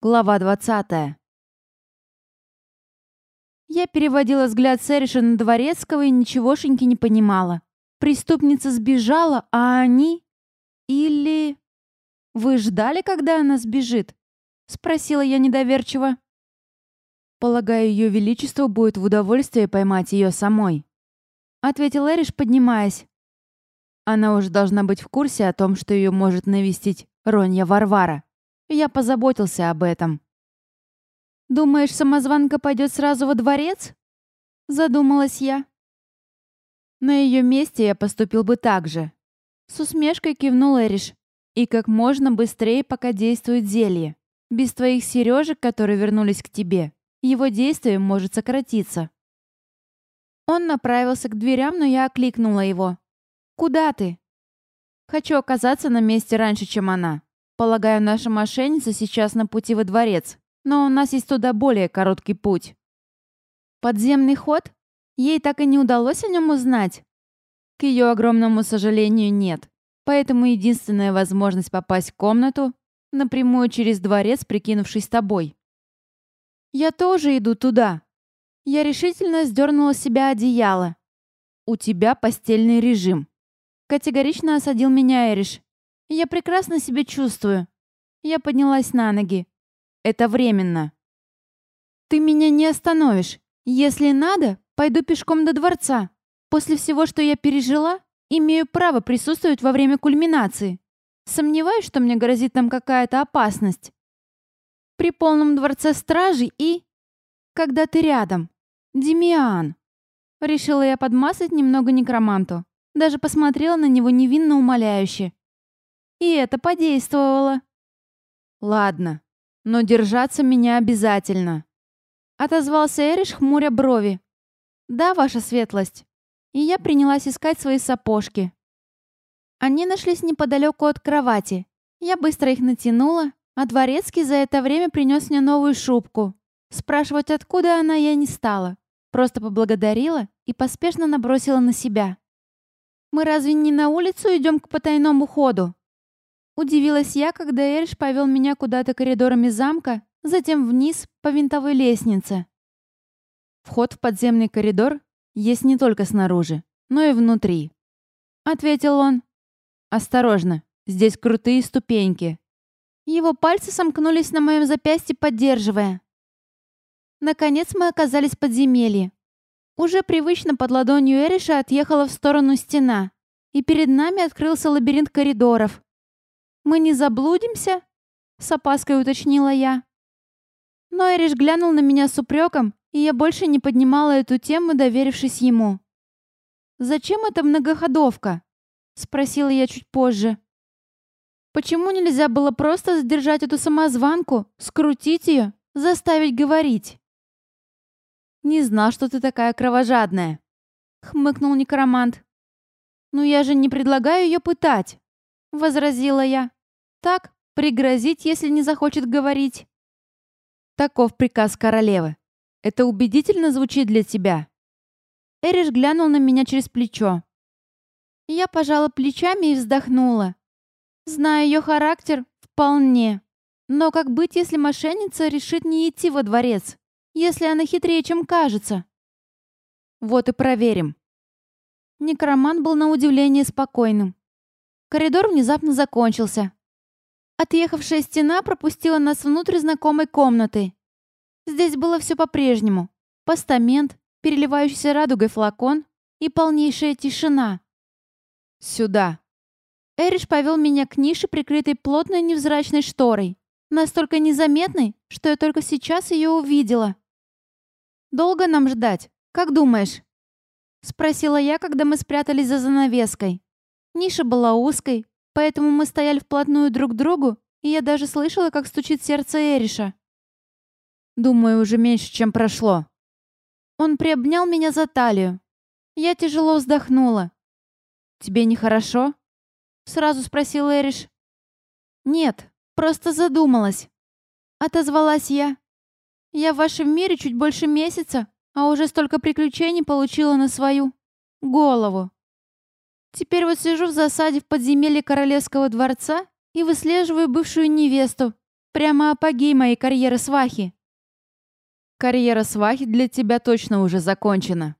Глава 20. Я переводила взгляд Сэриша на Дворецкого и ничегошеньки не понимала. Преступница сбежала, а они... Или... «Вы ждали, когда она сбежит?» — спросила я недоверчиво. «Полагаю, Ее Величество будет в удовольствие поймать ее самой», — ответил Эриш, поднимаясь. Она уже должна быть в курсе о том, что ее может навестить Ронья Варвара. Я позаботился об этом. «Думаешь, самозванка пойдет сразу во дворец?» Задумалась я. На ее месте я поступил бы так же. С усмешкой кивнул Эриш. И как можно быстрее, пока действует зелье. Без твоих сережек, которые вернулись к тебе, его действие может сократиться. Он направился к дверям, но я окликнула его. «Куда ты?» «Хочу оказаться на месте раньше, чем она», Полагаю, наша мошенница сейчас на пути во дворец, но у нас есть туда более короткий путь. Подземный ход? Ей так и не удалось о нем узнать. К ее огромному сожалению, нет. Поэтому единственная возможность попасть в комнату — напрямую через дворец, прикинувшись тобой. Я тоже иду туда. Я решительно сдернула с себя одеяло. У тебя постельный режим. Категорично осадил меня Эриш. Я прекрасно себя чувствую. Я поднялась на ноги. Это временно. Ты меня не остановишь. Если надо, пойду пешком до дворца. После всего, что я пережила, имею право присутствовать во время кульминации. Сомневаюсь, что мне грозит там какая-то опасность. При полном дворце стражи и... Когда ты рядом. Демиан. Решила я подмазать немного некроманту. Даже посмотрела на него невинно умоляюще. И это подействовало. Ладно, но держаться меня обязательно. Отозвался Эриш, хмуря брови. Да, ваша светлость. И я принялась искать свои сапожки. Они нашлись неподалеку от кровати. Я быстро их натянула, а дворецкий за это время принес мне новую шубку. Спрашивать, откуда она, я не стала. Просто поблагодарила и поспешно набросила на себя. «Мы разве не на улицу идем к потайному ходу?» Удивилась я, когда Эриш повел меня куда-то коридорами замка, затем вниз по винтовой лестнице. Вход в подземный коридор есть не только снаружи, но и внутри. Ответил он. Осторожно, здесь крутые ступеньки. Его пальцы сомкнулись на моем запястье, поддерживая. Наконец мы оказались в подземелье. Уже привычно под ладонью Эриша отъехала в сторону стена, и перед нами открылся лабиринт коридоров, мы не заблудимся?» — с опаской уточнила я. Но Эриш глянул на меня с упреком, и я больше не поднимала эту тему, доверившись ему. «Зачем эта многоходовка?» — спросила я чуть позже. «Почему нельзя было просто задержать эту самозванку, скрутить ее, заставить говорить?» «Не знал, что ты такая кровожадная», — хмыкнул некромант. «Ну я же не предлагаю ее пытать», — возразила я. Так, пригрозить, если не захочет говорить. Таков приказ королевы. Это убедительно звучит для тебя. Эриш глянул на меня через плечо. Я пожала плечами и вздохнула. Зная ее характер, вполне. Но как быть, если мошенница решит не идти во дворец? Если она хитрее, чем кажется? Вот и проверим. Некроман был на удивление спокойным. Коридор внезапно закончился. Отъехавшая стена пропустила нас внутрь знакомой комнаты. Здесь было все по-прежнему. Постамент, переливающийся радугой флакон и полнейшая тишина. «Сюда!» Эриш повел меня к нише, прикрытой плотной невзрачной шторой. Настолько незаметной, что я только сейчас ее увидела. «Долго нам ждать? Как думаешь?» Спросила я, когда мы спрятались за занавеской. Ниша была узкой, Поэтому мы стояли вплотную друг к другу, и я даже слышала, как стучит сердце Эриша. Думаю, уже меньше, чем прошло. Он приобнял меня за талию. Я тяжело вздохнула. «Тебе нехорошо?» Сразу спросил Эриш. «Нет, просто задумалась». Отозвалась я. «Я в вашем мире чуть больше месяца, а уже столько приключений получила на свою голову». Теперь вот сижу в засаде в подземелье королевского дворца и выслеживаю бывшую невесту, Прямо апогей моей карьеры свахи. Карьера свахи для тебя точно уже закончена.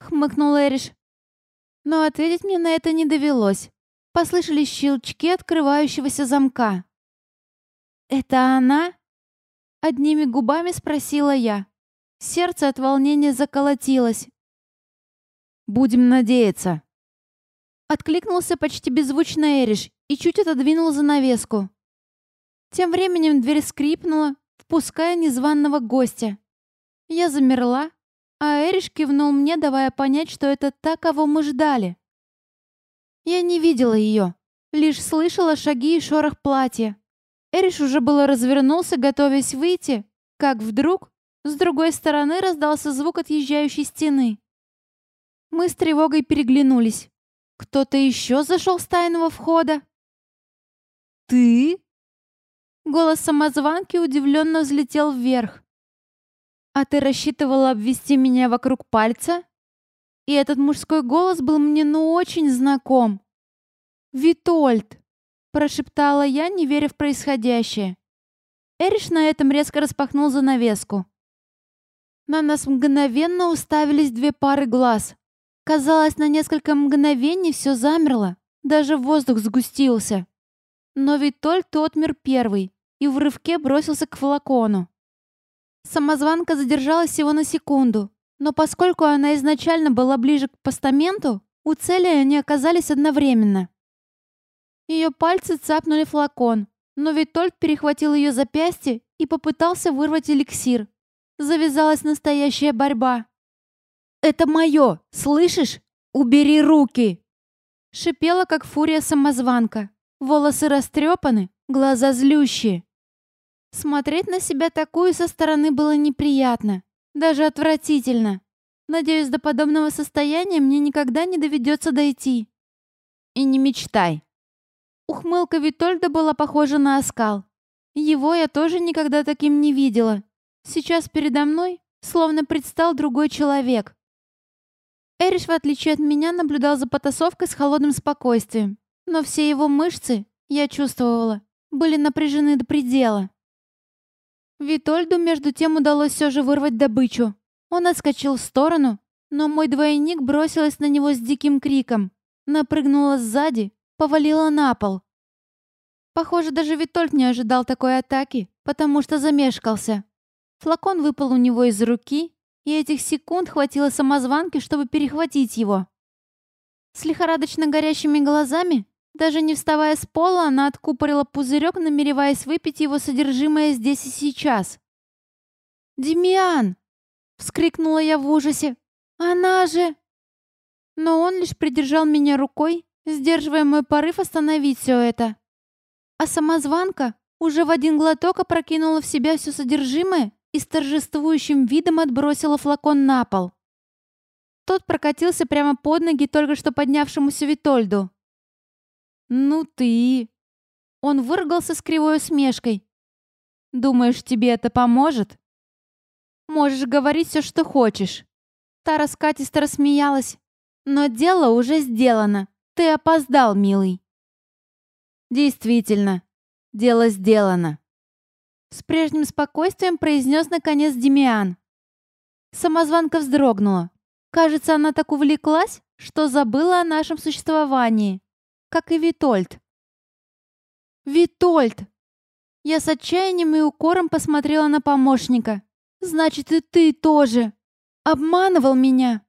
Хмыкнул Эриш. Но ответить мне на это не довелось. Послышались щелчки открывающегося замка. «Это она?» Одними губами спросила я. Сердце от волнения заколотилось. «Будем надеяться». Откликнулся почти беззвучно Эриш и чуть отодвинул занавеску. Тем временем дверь скрипнула, впуская незваного гостя. Я замерла, а Эриш кивнул мне, давая понять, что это та, кого мы ждали. Я не видела ее, лишь слышала шаги и шорох платья. Эриш уже было развернулся, готовясь выйти, как вдруг с другой стороны раздался звук отъезжающей стены. Мы с тревогой переглянулись. Кто-то еще зашел с тайного входа? «Ты?» Голос самозванки удивленно взлетел вверх. «А ты рассчитывала обвести меня вокруг пальца?» И этот мужской голос был мне ну очень знаком. «Витольд!» – прошептала я, не веря в происходящее. Эриш на этом резко распахнул занавеску. На нас мгновенно уставились две пары глаз. Казалось, на несколько мгновений все замерло, даже воздух сгустился. Но Витольд отмер первый и в рывке бросился к флакону. Самозванка задержалась всего на секунду, но поскольку она изначально была ближе к постаменту, у цели они оказались одновременно. Ее пальцы цапнули флакон, но Витольд перехватил ее запястье и попытался вырвать эликсир. Завязалась настоящая борьба. «Это мое! Слышишь? Убери руки!» Шипела, как фурия самозванка. Волосы растрепаны, глаза злющие. Смотреть на себя такую со стороны было неприятно, даже отвратительно. Надеюсь, до подобного состояния мне никогда не доведется дойти. И не мечтай. Ухмылка Витольда была похожа на оскал. Его я тоже никогда таким не видела. Сейчас передо мной словно предстал другой человек. Эриш, в отличие от меня, наблюдал за потасовкой с холодным спокойствием, но все его мышцы, я чувствовала, были напряжены до предела. Витольду, между тем, удалось все же вырвать добычу. Он отскочил в сторону, но мой двойник бросилась на него с диким криком, напрыгнула сзади, повалила на пол. Похоже, даже Витольд не ожидал такой атаки, потому что замешкался. Флакон выпал у него из руки, и этих секунд хватило самозванке, чтобы перехватить его. С лихорадочно горящими глазами, даже не вставая с пола, она откупорила пузырек, намереваясь выпить его содержимое здесь и сейчас. «Демиан!» — вскрикнула я в ужасе. «Она же...» Но он лишь придержал меня рукой, сдерживая мой порыв остановить все это. А самозванка уже в один глоток опрокинула в себя все содержимое и с торжествующим видом отбросила флакон на пол. Тот прокатился прямо под ноги только что поднявшемуся Витольду. «Ну ты...» Он выргался с кривой усмешкой. «Думаешь, тебе это поможет?» «Можешь говорить все, что хочешь». Та раскатисто рассмеялась. «Но дело уже сделано. Ты опоздал, милый». «Действительно, дело сделано», с прежним спокойствием произнес наконец Демиан. Самозванка вздрогнула. Кажется, она так увлеклась, что забыла о нашем существовании, как и Витольд. «Витольд!» Я с отчаянием и укором посмотрела на помощника. «Значит, и ты тоже! Обманывал меня!»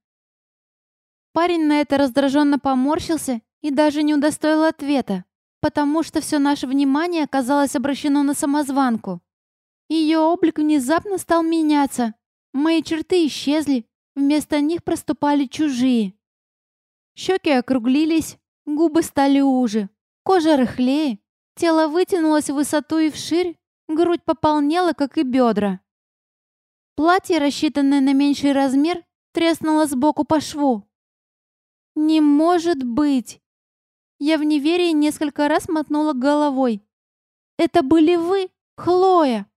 Парень на это раздраженно поморщился и даже не удостоил ответа, потому что все наше внимание оказалось обращено на самозванку. Ее облик внезапно стал меняться. Мои черты исчезли, вместо них проступали чужие. Щеки округлились, губы стали уже, кожа рыхлее, тело вытянулось в высоту и вширь, грудь пополнела, как и бедра. Платье, рассчитанное на меньший размер, треснуло сбоку по шву. «Не может быть!» Я в неверии несколько раз мотнула головой. «Это были вы, Хлоя!»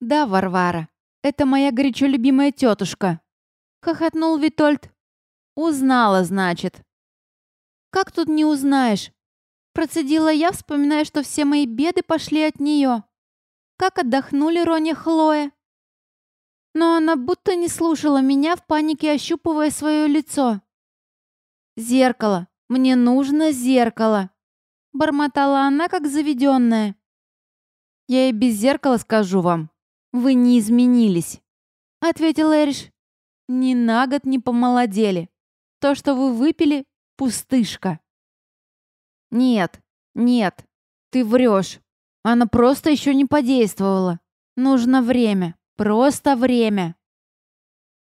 «Да, Варвара, это моя горячо любимая тетушка», — хохотнул Витольд. «Узнала, значит». «Как тут не узнаешь?» Процедила я, вспоминая, что все мои беды пошли от нее. как отдохнули Роня Хлоя. Но она будто не слушала меня в панике, ощупывая свое лицо. «Зеркало! Мне нужно зеркало!» Бормотала она, как заведенная. «Я и без зеркала скажу вам. Вы не изменились», — ответил Эриш. «Ни на год не помолодели. То, что вы выпили, — пустышка». «Нет, нет, ты врешь. Она просто еще не подействовала. Нужно время, просто время».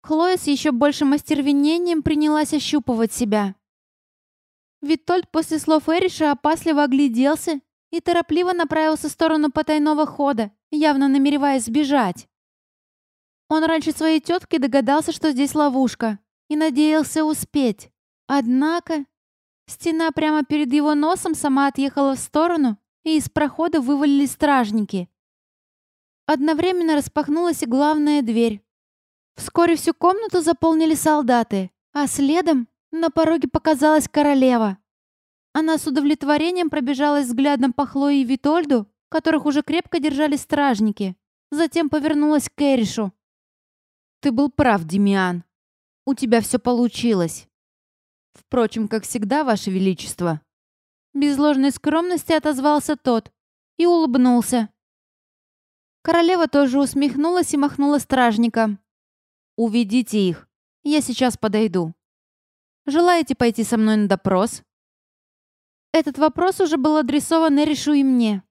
Хлоя с еще большим остервенением принялась ощупывать себя. Витольд после слов Эриша опасливо огляделся и торопливо направился в сторону потайного хода, явно намереваясь сбежать. Он раньше своей тетки догадался, что здесь ловушка, и надеялся успеть. Однако стена прямо перед его носом сама отъехала в сторону, и из прохода вывалились стражники. Одновременно распахнулась и главная дверь. Вскоре всю комнату заполнили солдаты, а следом на пороге показалась королева. Она с удовлетворением пробежалась взглядом по Хлое и Витольду, которых уже крепко держали стражники. Затем повернулась к Эришу. «Ты был прав, Демиан. У тебя все получилось. Впрочем, как всегда, Ваше Величество». Без ложной скромности отозвался тот и улыбнулся. Королева тоже усмехнулась и махнула стражникам. «Уведите их. Я сейчас подойду». Желаете пойти со мной на допрос?» Этот вопрос уже был адресован Эришу и мне.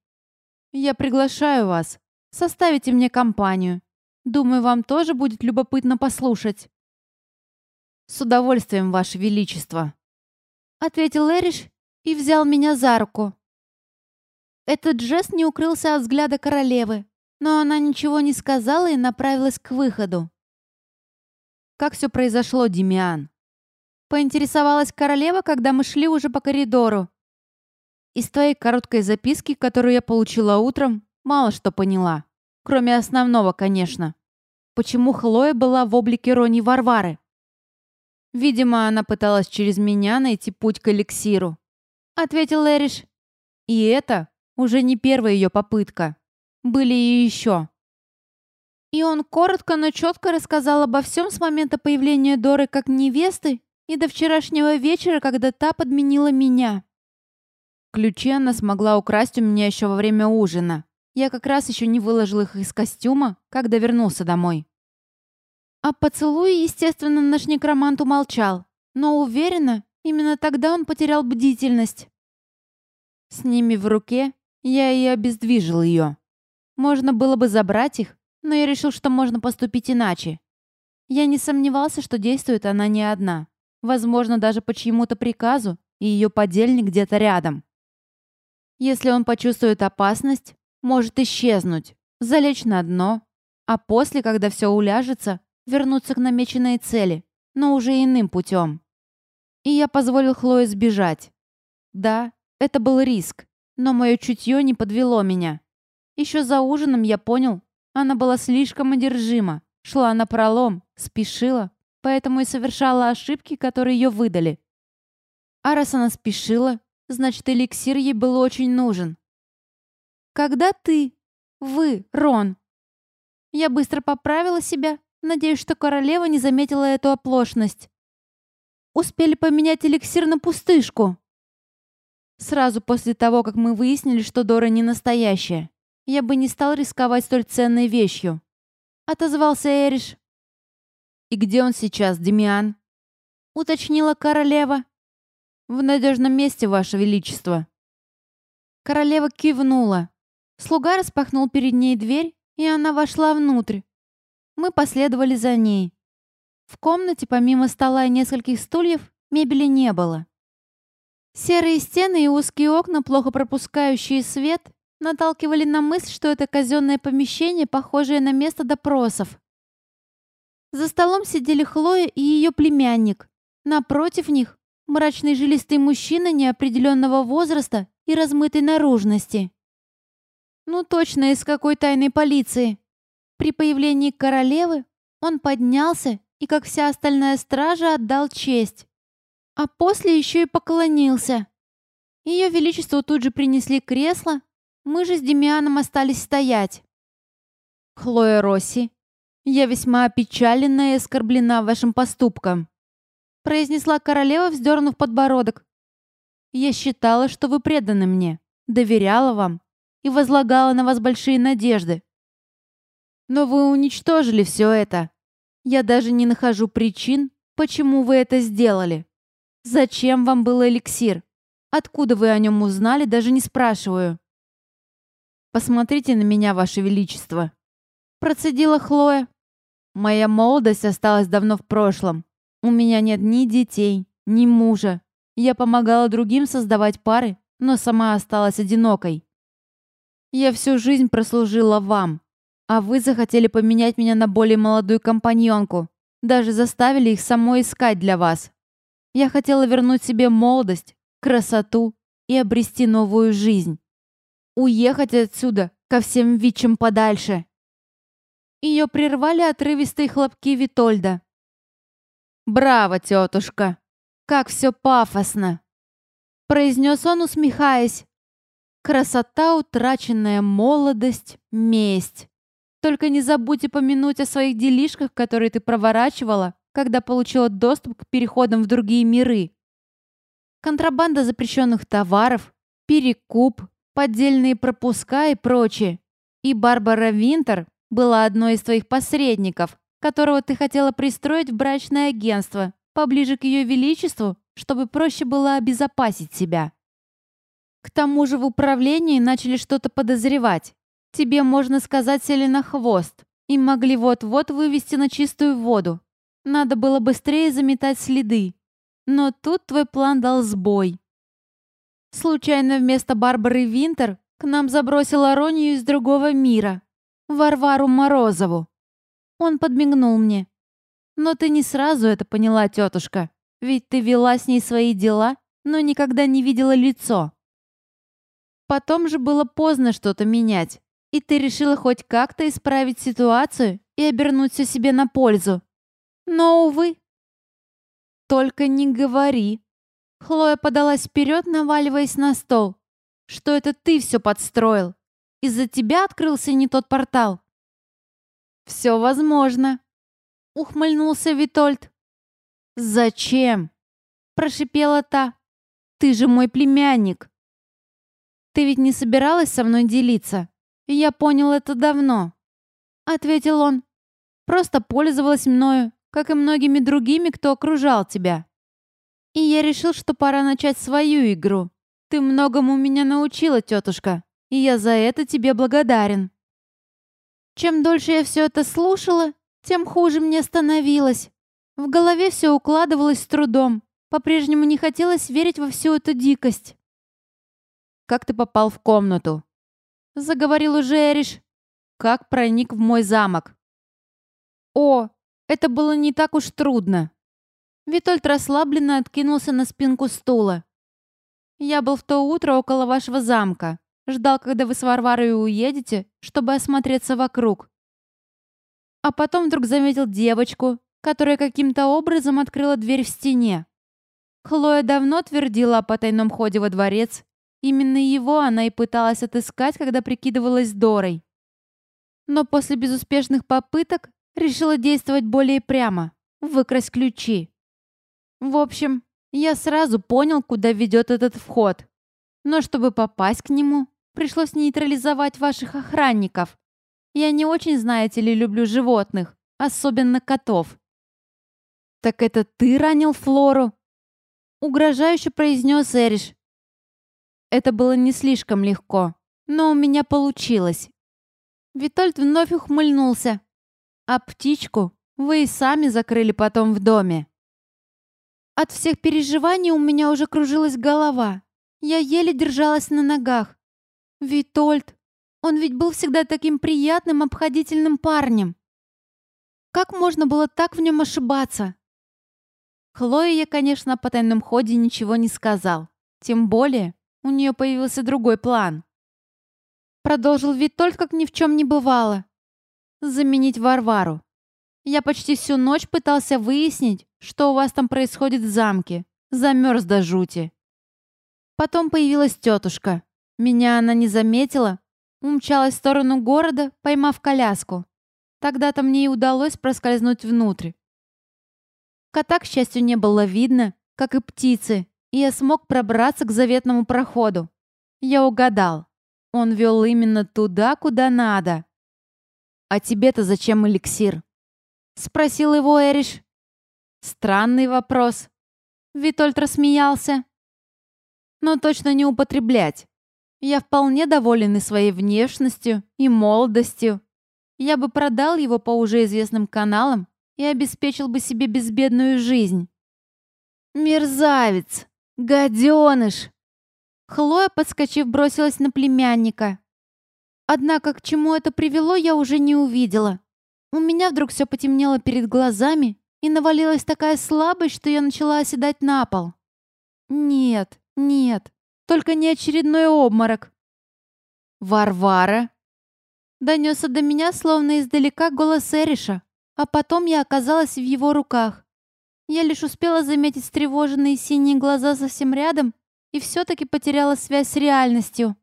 «Я приглашаю вас. Составите мне компанию. Думаю, вам тоже будет любопытно послушать». «С удовольствием, Ваше Величество», — ответил Эриш и взял меня за руку. Этот жест не укрылся от взгляда королевы, но она ничего не сказала и направилась к выходу. «Как все произошло, Демиан?» Поинтересовалась королева, когда мы шли уже по коридору. Из твоей короткой записки, которую я получила утром, мало что поняла. Кроме основного, конечно. Почему Хлоя была в облике Рони Варвары? Видимо, она пыталась через меня найти путь к эликсиру. Ответил Эриш. И это уже не первая ее попытка. Были и еще. И он коротко, но четко рассказал обо всем с момента появления Доры как невесты и до вчерашнего вечера, когда та подменила меня. Ключи она смогла украсть у меня еще во время ужина. Я как раз еще не выложил их из костюма, когда вернулся домой. А поцелуй, естественно, наш некромант умолчал, но уверена, именно тогда он потерял бдительность. С ними в руке я и обездвижил ее. Можно было бы забрать их, но я решил, что можно поступить иначе. Я не сомневался, что действует она не одна. Возможно, даже по чьему-то приказу, и ее подельник где-то рядом. Если он почувствует опасность, может исчезнуть, залечь на дно, а после, когда все уляжется, вернуться к намеченной цели, но уже иным путем. И я позволил Хлое сбежать. Да, это был риск, но мое чутье не подвело меня. Еще за ужином я понял, она была слишком одержима, шла на пролом, спешила, поэтому и совершала ошибки, которые ее выдали. А раз она спешила, значит, эликсир ей был очень нужен. «Когда ты? Вы, Рон?» Я быстро поправила себя, надеюсь, что королева не заметила эту оплошность. «Успели поменять эликсир на пустышку?» Сразу после того, как мы выяснили, что Дора не настоящая, я бы не стал рисковать столь ценной вещью. Отозвался Эриш. «И где он сейчас, Демиан?» — уточнила королева. «В надежном месте, Ваше Величество». Королева кивнула. Слуга распахнул перед ней дверь, и она вошла внутрь. Мы последовали за ней. В комнате, помимо стола и нескольких стульев, мебели не было. Серые стены и узкие окна, плохо пропускающие свет, наталкивали на мысль, что это казенное помещение, похожее на место допросов. За столом сидели Хлоя и ее племянник. Напротив них мрачный жилистый мужчина неопределенного возраста и размытой наружности. Ну точно из какой тайной полиции. При появлении королевы он поднялся и, как вся остальная стража, отдал честь. А после еще и поклонился. Ее величеству тут же принесли кресло, мы же с Демианом остались стоять. Хлоя Росси, я весьма опечалена и оскорблена вашим поступком», произнесла королева, вздернув подбородок. «Я считала, что вы преданы мне, доверяла вам и возлагала на вас большие надежды. Но вы уничтожили все это. Я даже не нахожу причин, почему вы это сделали. Зачем вам был эликсир? Откуда вы о нем узнали, даже не спрашиваю. Посмотрите на меня, ваше величество. Процедила Хлоя. Моя молодость осталась давно в прошлом. У меня нет ни детей, ни мужа. Я помогала другим создавать пары, но сама осталась одинокой. Я всю жизнь прослужила вам, а вы захотели поменять меня на более молодую компаньонку. Даже заставили их самой искать для вас. Я хотела вернуть себе молодость, красоту и обрести новую жизнь. Уехать отсюда, ко всем вичам подальше. Ее прервали отрывистые хлопки Витольда. «Браво, тетушка! Как все пафосно!» произнес он, усмехаясь. «Красота, утраченная молодость, месть. Только не забудьте помянуть о своих делишках, которые ты проворачивала, когда получила доступ к переходам в другие миры. Контрабанда запрещенных товаров, перекуп, поддельные пропуска и прочее. И Барбара Винтер была одной из твоих посредников, которого ты хотела пристроить в брачное агентство, поближе к ее величеству, чтобы проще было обезопасить себя. К тому же в управлении начали что-то подозревать. Тебе, можно сказать, сели на хвост и могли вот-вот вывести на чистую воду. Надо было быстрее заметать следы. Но тут твой план дал сбой. Случайно вместо Барбары Винтер к нам забросил Аронию из другого мира. Варвару Морозову. Он подмигнул мне. Но ты не сразу это поняла, тетушка. Ведь ты вела с ней свои дела, но никогда не видела лицо. Потом же было поздно что-то менять и ты решила хоть как-то исправить ситуацию и обернуть все себе на пользу. Но, увы. Только не говори. Хлоя подалась вперед, наваливаясь на стол. Что это ты все подстроил? Из-за тебя открылся не тот портал. Все возможно. Ухмыльнулся Витольд. Зачем? Прошипела та. Ты же мой племянник. Ты ведь не собиралась со мной делиться? «Я понял это давно», — ответил он. «Просто пользовалась мною, как и многими другими, кто окружал тебя. И я решил, что пора начать свою игру. Ты многому меня научила, тетушка, и я за это тебе благодарен». Чем дольше я все это слушала, тем хуже мне становилось. В голове все укладывалось с трудом. По-прежнему не хотелось верить во всю эту дикость. «Как ты попал в комнату?» Заговорил уже Эриш. Как проник в мой замок. О, это было не так уж трудно. Витольд расслабленно откинулся на спинку стула. Я был в то утро около вашего замка. Ждал, когда вы с Варварой уедете, чтобы осмотреться вокруг. А потом вдруг заметил девочку, которая каким-то образом открыла дверь в стене. Хлоя давно твердила о потайном ходе во дворец Именно его она и пыталась отыскать, когда прикидывалась Дорой. Но после безуспешных попыток решила действовать более прямо, выкрасть ключи. В общем, я сразу понял, куда ведет этот вход. Но чтобы попасть к нему, пришлось нейтрализовать ваших охранников. Я не очень, знаете ли, люблю животных, особенно котов. «Так это ты ранил Флору?» Угрожающе произнес Эриш, это было не слишком легко, но у меня получилось. Витольд вновь ухмыльнулся. А птичку вы и сами закрыли потом в доме. От всех переживаний у меня уже кружилась голова. Я еле держалась на ногах. Витольд, он ведь был всегда таким приятным, обходительным парнем. Как можно было так в нем ошибаться? Хлое я, конечно, по тайном ходе ничего не сказал. Тем более, у нее появился другой план. Продолжил Витольд, как ни в чем не бывало. Заменить Варвару. Я почти всю ночь пытался выяснить, что у вас там происходит в замке. Замерз до жути. Потом появилась тетушка. Меня она не заметила, Умчалась в сторону города, поймав коляску. Тогда-то мне и удалось проскользнуть внутрь. Кота, к счастью, не было видно, как и птицы, и я смог пробраться к заветному проходу. Я угадал. Он вел именно туда, куда надо. «А тебе-то зачем эликсир?» — спросил его Эриш. Странный вопрос. Витольд рассмеялся. Но точно не употреблять. Я вполне доволен и своей внешностью, и молодостью. Я бы продал его по уже известным каналам и обеспечил бы себе безбедную жизнь. Мерзавец! Гаденыш! Хлоя, подскочив, бросилась на племянника. Однако к чему это привело, я уже не увидела. У меня вдруг все потемнело перед глазами, и навалилась такая слабость, что я начала оседать на пол. Нет, нет, только не очередной обморок. «Варвара!» Донесся до меня, словно издалека, голос Эриша, а потом я оказалась в его руках. Я лишь успела заметить встревоженные синие глаза совсем рядом и все-таки потеряла связь с реальностью.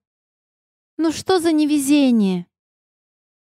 Ну что за невезение?